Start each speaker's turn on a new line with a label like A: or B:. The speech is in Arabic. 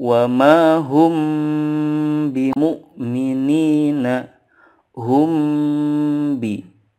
A: وما هم بمؤمنين هم